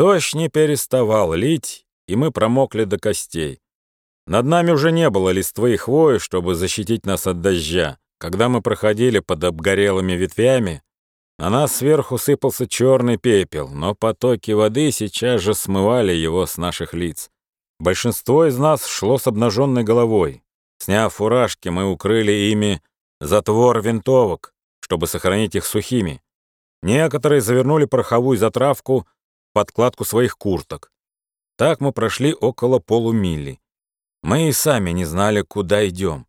Дождь не переставал лить, и мы промокли до костей. Над нами уже не было листвы и хвои, чтобы защитить нас от дождя. Когда мы проходили под обгорелыми ветвями, на нас сверху сыпался черный пепел, но потоки воды сейчас же смывали его с наших лиц. Большинство из нас шло с обнаженной головой. Сняв фуражки, мы укрыли ими затвор винтовок, чтобы сохранить их сухими. Некоторые завернули пороховую затравку подкладку своих курток. Так мы прошли около полумили. Мы и сами не знали, куда идем.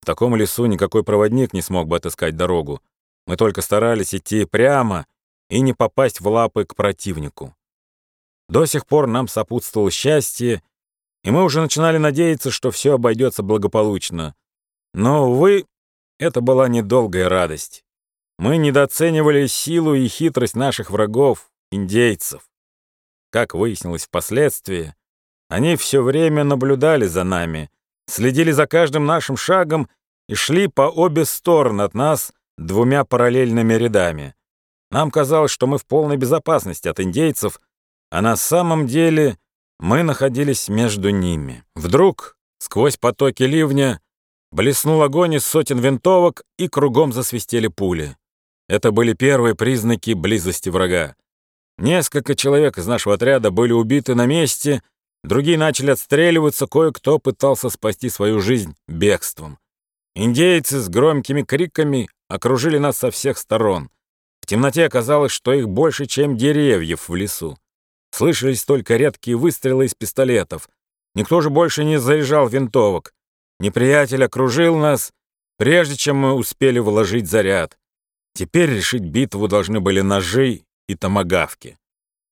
В таком лесу никакой проводник не смог бы отыскать дорогу. Мы только старались идти прямо и не попасть в лапы к противнику. До сих пор нам сопутствовало счастье, и мы уже начинали надеяться, что все обойдется благополучно. Но, увы, это была недолгая радость. Мы недооценивали силу и хитрость наших врагов, индейцев. Как выяснилось впоследствии, они все время наблюдали за нами, следили за каждым нашим шагом и шли по обе стороны от нас двумя параллельными рядами. Нам казалось, что мы в полной безопасности от индейцев, а на самом деле мы находились между ними. Вдруг, сквозь потоки ливня, блеснул огонь из сотен винтовок, и кругом засвистели пули. Это были первые признаки близости врага. Несколько человек из нашего отряда были убиты на месте, другие начали отстреливаться, кое-кто пытался спасти свою жизнь бегством. Индейцы с громкими криками окружили нас со всех сторон. В темноте оказалось, что их больше, чем деревьев в лесу. Слышались только редкие выстрелы из пистолетов. Никто же больше не заряжал винтовок. Неприятель окружил нас, прежде чем мы успели вложить заряд. Теперь решить битву должны были ножи и томагавки.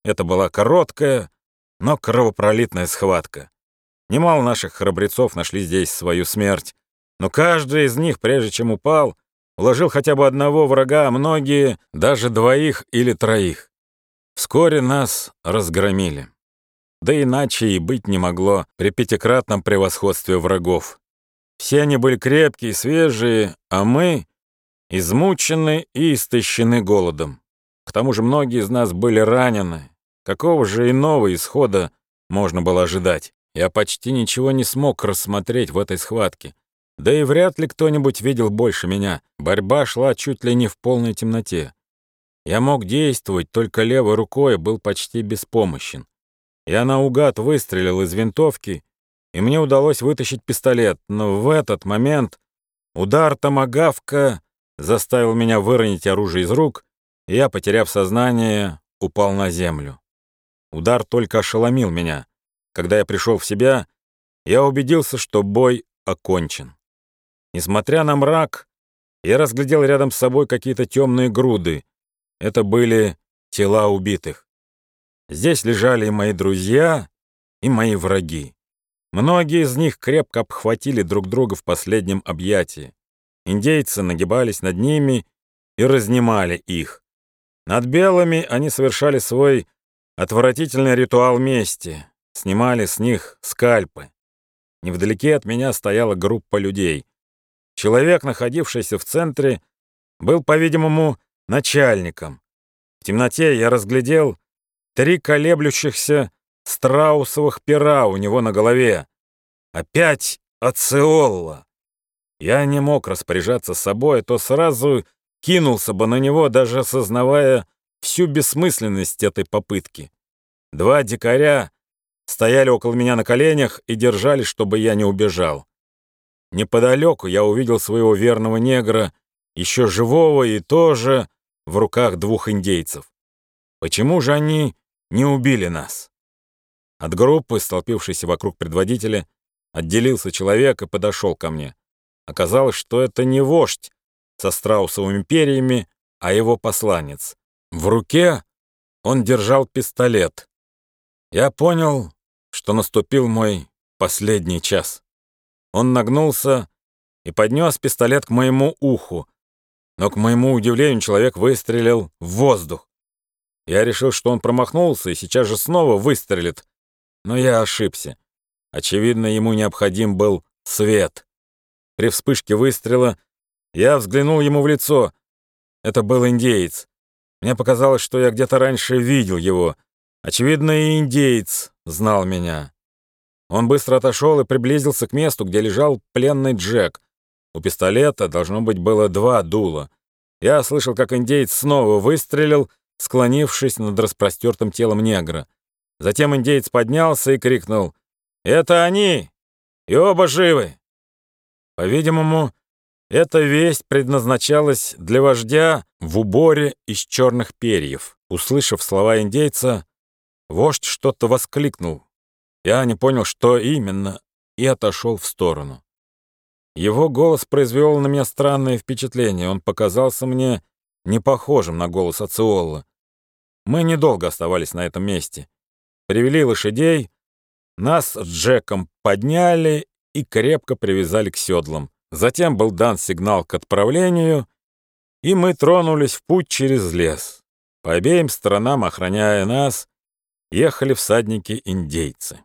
Это была короткая, но кровопролитная схватка. Немало наших храбрецов нашли здесь свою смерть, но каждый из них, прежде чем упал, уложил хотя бы одного врага, а многие — даже двоих или троих. Вскоре нас разгромили. Да иначе и быть не могло при пятикратном превосходстве врагов. Все они были крепкие, свежие, а мы — измучены и истощены голодом. К тому же многие из нас были ранены. Какого же иного исхода можно было ожидать? Я почти ничего не смог рассмотреть в этой схватке. Да и вряд ли кто-нибудь видел больше меня. Борьба шла чуть ли не в полной темноте. Я мог действовать только левой рукой, был почти беспомощен. Я наугад выстрелил из винтовки, и мне удалось вытащить пистолет, но в этот момент удар томагавка заставил меня выронить оружие из рук, я, потеряв сознание, упал на землю. Удар только ошеломил меня. Когда я пришел в себя, я убедился, что бой окончен. Несмотря на мрак, я разглядел рядом с собой какие-то темные груды, это были тела убитых. Здесь лежали и мои друзья, и мои враги. Многие из них крепко обхватили друг друга в последнем объятии. Индейцы нагибались над ними и разнимали их. Над белыми они совершали свой отвратительный ритуал мести, снимали с них скальпы. Невдалеке от меня стояла группа людей. Человек, находившийся в центре, был, по-видимому, начальником. В темноте я разглядел три колеблющихся страусовых пера у него на голове. Опять Ациолла. Я не мог распоряжаться собой, а то сразу кинулся бы на него, даже осознавая всю бессмысленность этой попытки. Два дикаря стояли около меня на коленях и держали, чтобы я не убежал. Неподалеку я увидел своего верного негра, еще живого и тоже в руках двух индейцев. Почему же они не убили нас? От группы, столпившейся вокруг предводителя, отделился человек и подошел ко мне. Оказалось, что это не вождь со страусовыми перьями, а его посланец. В руке он держал пистолет. Я понял, что наступил мой последний час. Он нагнулся и поднес пистолет к моему уху, но, к моему удивлению, человек выстрелил в воздух. Я решил, что он промахнулся и сейчас же снова выстрелит, но я ошибся. Очевидно, ему необходим был свет. При вспышке выстрела я взглянул ему в лицо. Это был индеец. Мне показалось, что я где-то раньше видел его. Очевидно, и индеец знал меня. Он быстро отошел и приблизился к месту, где лежал пленный Джек. У пистолета, должно быть, было два дула. Я слышал, как индеец снова выстрелил, склонившись над распростертым телом негра. Затем индеец поднялся и крикнул «Это они! И оба живы!» По-видимому, эта весть предназначалась для вождя в уборе из черных перьев. Услышав слова индейца, вождь что-то воскликнул. Я не понял, что именно, и отошел в сторону. Его голос произвел на меня странное впечатление. Он показался мне не похожим на голос Ациолла. Мы недолго оставались на этом месте. Привели лошадей, нас с Джеком подняли и крепко привязали к седлам. Затем был дан сигнал к отправлению, и мы тронулись в путь через лес. По обеим сторонам, охраняя нас, ехали всадники-индейцы.